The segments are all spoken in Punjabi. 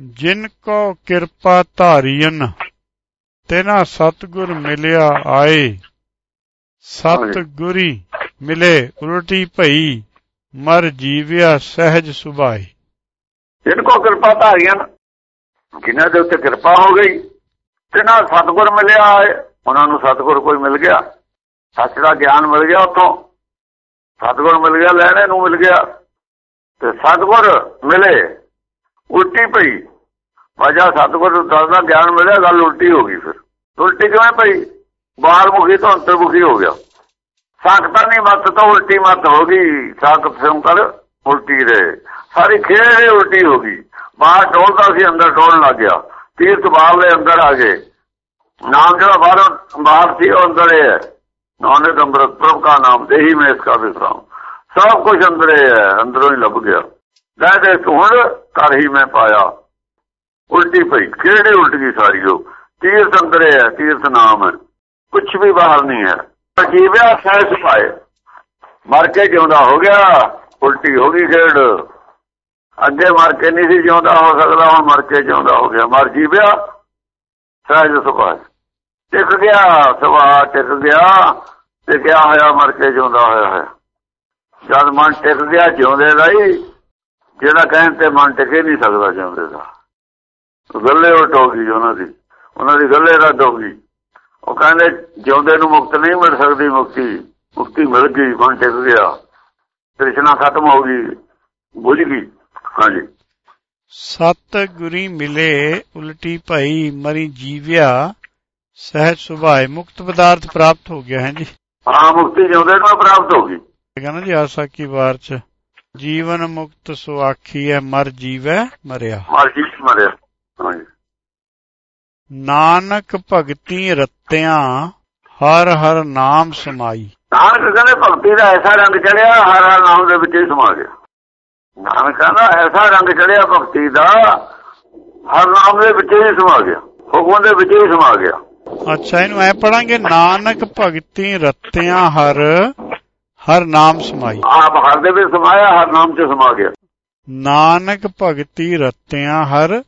ਜਿਨ ਕੋ ਕਿਰਪਾ ਧਾਰੀਨ ਤੇਨਾ ਸਤਗੁਰ ਮਿਲਿਆ ਆਏ। ਸਤਗੁਰੀ ਮਿਲੇ, ਉਲਟੀ ਭਈ, ਮਰ ਜੀਵਿਆ ਸਹਿਜ ਸੁਭਾਈ ਜਿਨ ਕੋ ਕਿਰਪਾ ਧਾਰੀਆਂ ਜਿਨ੍ਹਾਂ ਦੇ ਉੱਤੇ ਕਿਰਪਾ ਹੋ ਗਈ ਤੇ ਨਾਲ ਸਤਗੁਰ ਮਿਲਿਆ ਹੈ ਉਹਨਾਂ ਨੂੰ ਸਤਗੁਰ ਕੋਈ ਮਿਲ ਗਿਆ। ਸੱਚ ਦਾ ਗਿਆਨ ਮਿਲ ਗਿਆ ਉੱਥੋਂ। ਸਤਗੁਰ ਮਿਲ ਗਿਆ, ਲੈਣੇ ਨੂੰ ਮਿਲ ਗਿਆ। ਤੇ ਸਤਗੁਰ ਮਿਲੇ ਉਲਟੀ ਪਈ। ਵਜਾ ਸਤਗੁਰ ਨੂੰ ਦੱਸਦਾ ਗਿਆਨ ਮਿਲਿਆ, ਗੱਲ ਉਲਟੀ ਹੋ ਗਈ ਫਿਰ। ਉਲਟੀ ਕਿਵੇਂ ਪਈ? ਬਾਹਰ ਮੁਖੀ ਤੋਂ ਅੰਤਰਮੁਖੀ ਹੋ ਗਿਆ। ਸਾਖਤਾ ਨਹੀਂ ਮਤ ਤੋਂ ਉਲਟੀ ਮਤ ਹੋ ਗਈ। ਸਾਖਤ ਸੰਕਰ ਉਲਟੀ ਦੇ ਸਾਰੀ ਖੇਡ ਉਲਟੀ ਹੋ ਗਈ। ਬਾਹਰ ਡੋਲਦਾ ਸੀ, ਅੰਦਰ ਡੋਲਣ ਲੱਗ ਗਿਆ। ਤੀਰਥ ਬਾਹਰ ਦੇ ਅੰਦਰ ਆ ਗਏ। ਨਾਮ ਜਿਹੜਾ ਬਾਹਰ ਬਾਹਰ ਸੀ, ਉਹ ਅੰਦਰ ਹੈ ਨਾਨੇ ਦੰਬਰਤ ਪ੍ਰਭ ਦਾ ਨਾਮ, ਦੇਹੀ ਮੈਂ ਇਸ ਕਾ ਵਿਸਰਾਮ ਸਭ ਕੁਝ ਅੰਦਰ ਹੈ, ਅੰਦਰੋਂ ਹੀ ਲੱਭ ਗਿਆ। ਲੈ ਦੇ ਹੁਣ, ਕਰ ਹੀ ਮੈਂ ਪਾਇਆ। ਉਲਟੀ ਪਈ। ਕਿਹੜੇ ਉਲਟ ਗਈ ਸਾਰੀ ਉਹ? ਤੀਰਥ ਅੰਦਰ ਹੈ, ਤੀਰਥ ਨਾਮ ਹੈ। ਕੁਝ ਵੀ ਬਾਹਰ ਨਹੀਂ ਹੈ। ਜੀਵਿਆ ਸਹਿ ਸੁਭਾਏ। ਮਰ ਕੇ ਜਿਉਂਦਾ ਹੋ ਗਿਆ, ਉਲਟੀ ਹੋ ਗਈ ਖੇਡ। ਅੱਗੇ ਮਰ ਕੇ ਨਹੀਂ ਸੀ ਜਿਉਂਦਾ ਹੋ ਸਕਦਾ, ਹੁਣ ਮਰ ਕੇ ਜਿਉਂਦਾ ਹੋ ਗਿਆ। ਮਰ ਜੀਵਿਆ ਸਹਿਜ ਸੁਭਾਏ। ਟਿਕ ਗਿਆ ਸੁਭਾਅ ਟਿਕ ਗਿਆ ਤੇ ਕਿਆ ਹੋਇਆ, ਮਰ ਕੇ ਜਿਉਂਦਾ ਹੋਇਆ ਹੈ। ਜਦ ਮਨ ਟਿਕ ਗਿਆ, ਜਿਉਂਦੇ ਲਈ ਜਿਹੜਾ ਕਹਿਣ ਤੇ ਮਨ ਟਿਕੇ ਨਹੀਂ ਸਕਦਾ ਜਿਉਂਦੇ ਦਾ। ਗੱਲੇ ਉਲਟ ਹੋ ਗਈ ਉਹਨਾਂ ਦੀ। ਉਹਨਾਂ ਦੀ ਗੱਲੇ ਰੱਦ ਹੋ ਗਈ ਉਹ ਕਹਿੰਦੇ ਜਿਉਂਦੇ ਨੂੰ ਮੁਕਤ ਨਹੀਂ ਮਿਲ ਸਕਦੀ ਮੁਕਤੀ। ਮੁਕਤੀ ਮਿਲ ਗਈ ਮਨ ਟਿਕ ਗਿਆ। ਤ੍ਰਿਸ਼ਨਾ ਖਤਮ ਹੋ ਗਈ। ਬੁਝ ਗਈ। ਹਾਂਜੀ। ਸਤ ਗੁਰੀ ਮਿਲੇ ਉਲਟੀ ਭਈ ਮਰੀ ਜੀਵਿਆ ਸਹਿਜ ਸੁਭਾਏ ਮੁਕਤ ਪਦਾਰਥ ਪ੍ਰਾਪਤ ਹੋ ਗਿਆ ਹੈ ਜੀ। ਹਾਂ ਮੁਕਤੀ ਜਿਉਂਦੇ ਨੂੰ ਪ੍ਰਾਪਤ ਹੋ ਗਈ। ਕਹਿੰਦਾ ਜੀ ਆਸਾ ਕੀ ਵਾਰ ਚ ਜੀਵਨ ਮੁਕਤ ਸੋ ਆਖੀਐ ਮਰ ਜੀਵੈ ਮਰਿਆ। ਮਰ ਜੀ ਮਰਿਆ। ਹਾਂਜੀ। ਨਾਨਕ ਭਗਤੀ ਰਤਿਆਂ ਹਰ ਹਰ ਨਾਮ ਸਮਾਈ। ਨਾਨਕ ਕਹਿੰਦੇ ਭਗਤੀ ਦਾ ਐਸਾ ਰੰਗ ਚੜਿਆ ਹਰ ਹਰ ਨਾਮ ਦੇ ਵਿੱਚ ਹੀ ਸਮਾ ਗਿਆ। ਨਾਨਕ ਕਹਿੰਦਾ ਐਸਾ ਰੰਗ ਚੜਿਆ ਭਗਤੀ ਦਾ ਹਰ ਨਾਮ ਦੇ ਵਿੱਚ ਹੀ ਸਮਾ ਗਿਆ। ਹੁਕਮ ਦੇ ਵਿੱਚ ਹੀ ਸਮਾ ਗਿਆ। ਅੱਛਾ ਇਹਨੂੰ ਐ ਪੜਾਂਗੇ ਨਾਨਕ ਭਗਤੀ ਰਤਿਆਂ ਹਰ ਹਰ ਨਾਮ ਸਮਾਈ। ਆਪ ਹਰ ਦੇ ਵਿੱਚ ਸਮਾਇਆ ਹਰ ਨਾਮ 'ਚ ਸਮਾ ਗਿਆ। ਨਾਨਕ ਭਗਤੀ ਰਤਿਆਂ ਹਰ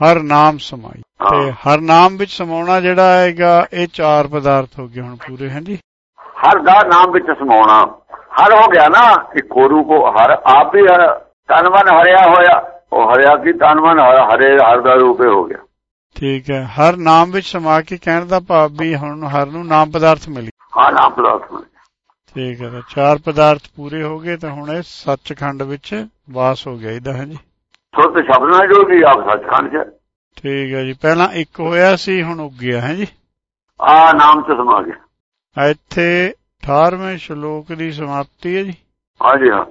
ਹਰ ਨਾਮ ਸਮਾਈ। ਤੇ ਹਰ ਨਾਮ ਵਿੱਚ ਸਮਾਉਣਾ ਜਿਹੜਾ ਹੈਗਾ ਇਹ ਚਾਰ ਪਦਾਰਥ ਹੋ ਗਏ ਹੁਣ ਪੂਰੇ ਹਾਂਜੀ? ਹਰ ਦਾ ਨਾਮ ਵਿੱਚ ਸਮਾਉਣਾ। ਹਰ ਹੋ ਗਿਆ ਨਾ ਇੱਕੋ ਰੂਪ ਹਰ ਆਪ ਵੀ ਹਰ ਤਨ ਮਨ ਹਰਿਆ ਹੋਇਆ। ਉਹ ਹਰਿਆ ਕੀ ਤਨ ਮਨ ਹਰੇ ਹਰ ਦਾ ਰੂਪ ਹੋ ਗਿਆ। ਠੀਕ ਹੈ ਹਰ ਨਾਮ ਵਿੱਚ ਸਮਾ ਕੇ ਕਹਿਣ ਦਾ ਭਾਵ ਵੀ ਹੁਣ ਹਰ ਨੂੰ ਨਾਮ ਪਦਾਰਥ ਮਿਲ ਗਿਆ। ਹਾਂ ਨਾਮ ਪਦਾਰਥ ਮਿਲ ਠੀਕ ਹੈ ਤਾਂ ਚਾਰ ਪਦਾਰਥ ਪੂਰੇ ਹੋ ਗਏ ਤਾਂ ਹੁਣ ਇਹ ਸੱਚਖੰਡ ਵਿੱਚ ਵਾਸ ਹੋ ਗਿਆ ਇਹਦਾ ਹਾਂਜੀ। ਸੁਰਤ ਸ਼ਬਦ ਨਾਲ ਜੁੜ ਗਈ ਆਪ ਸੱਚਖੰਡ 'ਚ। ਠੀਕ ਹੈ ਜੀ ਪਹਿਲਾਂ ਇੱਕ ਹੋਇਆ ਸੀ ਹੁਣ ਉੱਗ ਗਿਆ ਹੈ ਜੀ। ਆ ਨਾਮ 'ਚ ਸਮਾ ਗਿਆ। ਇੱਥੇ 18ਵੇਂ ਸ਼ਲੋਕ ਦੀ ਸਮਾਪਤੀ ਹੈ ਜੀ। ਹਾਂਜੀ ਹਾਂ।